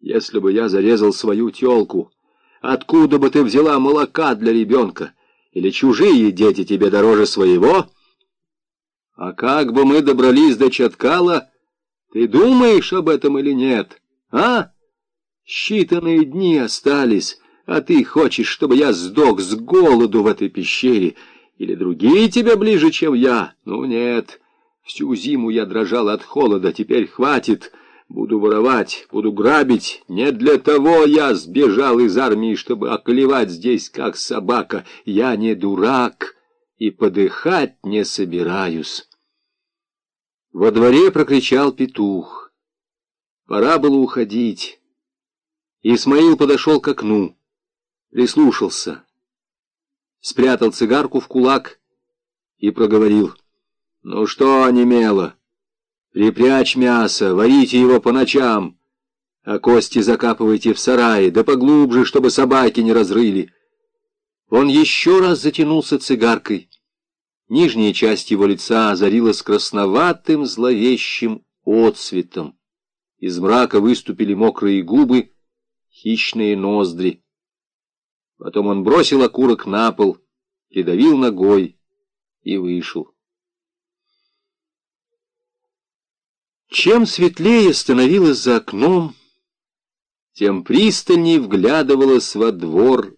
Если бы я зарезал свою тёлку, откуда бы ты взяла молока для ребенка? Или чужие дети тебе дороже своего? А как бы мы добрались до Чаткала, ты думаешь об этом или нет, а? Считанные дни остались, а ты хочешь, чтобы я сдох с голоду в этой пещере, или другие тебе ближе, чем я? Ну нет, всю зиму я дрожал от холода, теперь хватит». Буду воровать, буду грабить. Не для того я сбежал из армии, чтобы околевать здесь, как собака. Я не дурак и подыхать не собираюсь. Во дворе прокричал петух. Пора было уходить. Исмаил подошел к окну, прислушался, спрятал цигарку в кулак и проговорил. «Ну что, онемело?» Припрячь мясо, варите его по ночам, а кости закапывайте в сарае, да поглубже, чтобы собаки не разрыли. Он еще раз затянулся цигаркой. Нижняя часть его лица озарилась красноватым зловещим отцветом. Из мрака выступили мокрые губы, хищные ноздри. Потом он бросил окурок на пол, придавил ногой и вышел. Чем светлее становилось за окном, тем пристальней вглядывалась во двор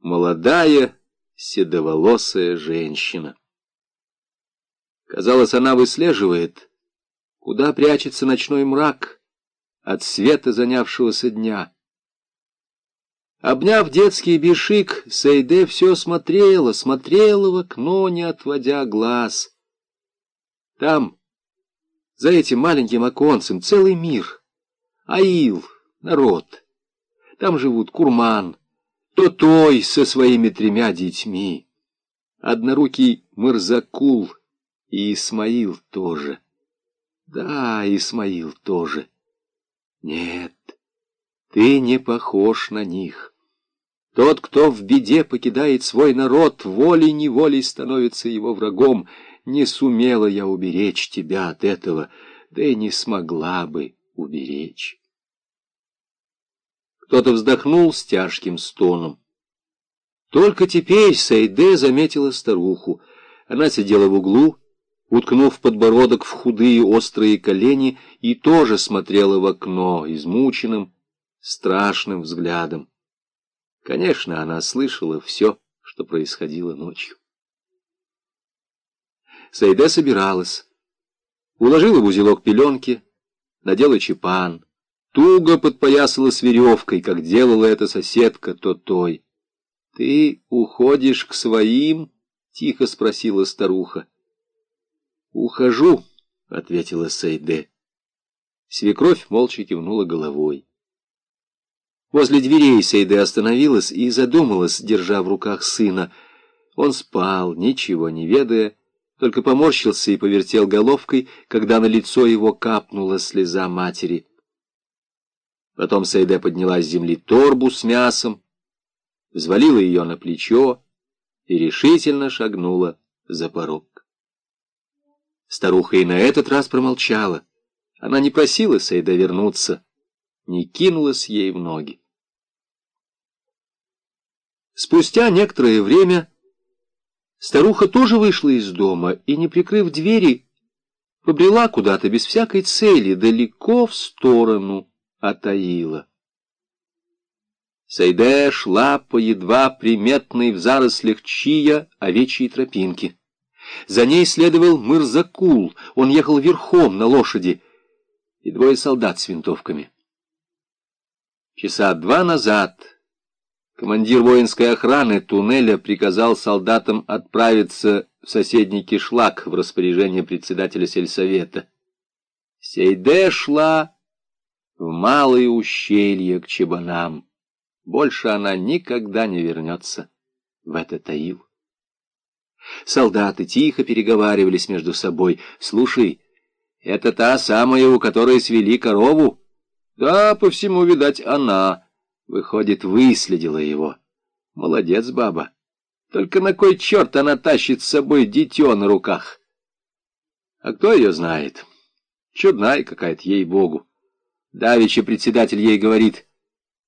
молодая седоволосая женщина. Казалось, она выслеживает, куда прячется ночной мрак от света занявшегося дня. Обняв детский бешик, Сейде все смотрела, смотрела в окно, не отводя глаз. Там, за этим маленьким оконцем целый мир. Аил, народ. Там живут Курман, Тотой со своими тремя детьми. Однорукий Мырзакул и Исмаил тоже. Да, Исмаил тоже. Нет, ты не похож на них. Тот, кто в беде покидает свой народ, волей-неволей становится его врагом — не сумела я уберечь тебя от этого, да и не смогла бы уберечь. Кто-то вздохнул с тяжким стоном. Только теперь Сайде заметила старуху. Она сидела в углу, уткнув подбородок в худые острые колени, и тоже смотрела в окно измученным, страшным взглядом. Конечно, она слышала все, что происходило ночью. Сайде собиралась. Уложила в узелок пеленки, надела чепан, туго подпоясалась веревкой, как делала эта соседка Тотой. — Ты уходишь к своим? — тихо спросила старуха. — Ухожу, — ответила Сайде. Свекровь молча кивнула головой. Возле дверей Сейде остановилась и задумалась, держа в руках сына. Он спал, ничего не ведая, только поморщился и повертел головкой, когда на лицо его капнула слеза матери. Потом Сайде подняла с земли торбу с мясом, взвалила ее на плечо и решительно шагнула за порог. Старуха и на этот раз промолчала. Она не просила Сайда вернуться, не кинулась ей в ноги. Спустя некоторое время Старуха тоже вышла из дома и, не прикрыв двери, побрела куда-то без всякой цели, далеко в сторону от Аила. Сайде шла по едва приметной в зарослях чия овечьей тропинке. За ней следовал Мырзакул, он ехал верхом на лошади, и двое солдат с винтовками. Часа два назад Командир воинской охраны туннеля приказал солдатам отправиться в соседний кишлак в распоряжение председателя сельсовета. Сейде шла в малые ущелья к чебанам. Больше она никогда не вернется в этот аил. Солдаты тихо переговаривались между собой. «Слушай, это та самая, у которой свели корову?» «Да, по всему, видать, она». Выходит, выследила его. Молодец, баба. Только на кой черт она тащит с собой дитё на руках? А кто ее знает? Чудная какая-то, ей-богу. Давича председатель ей говорит,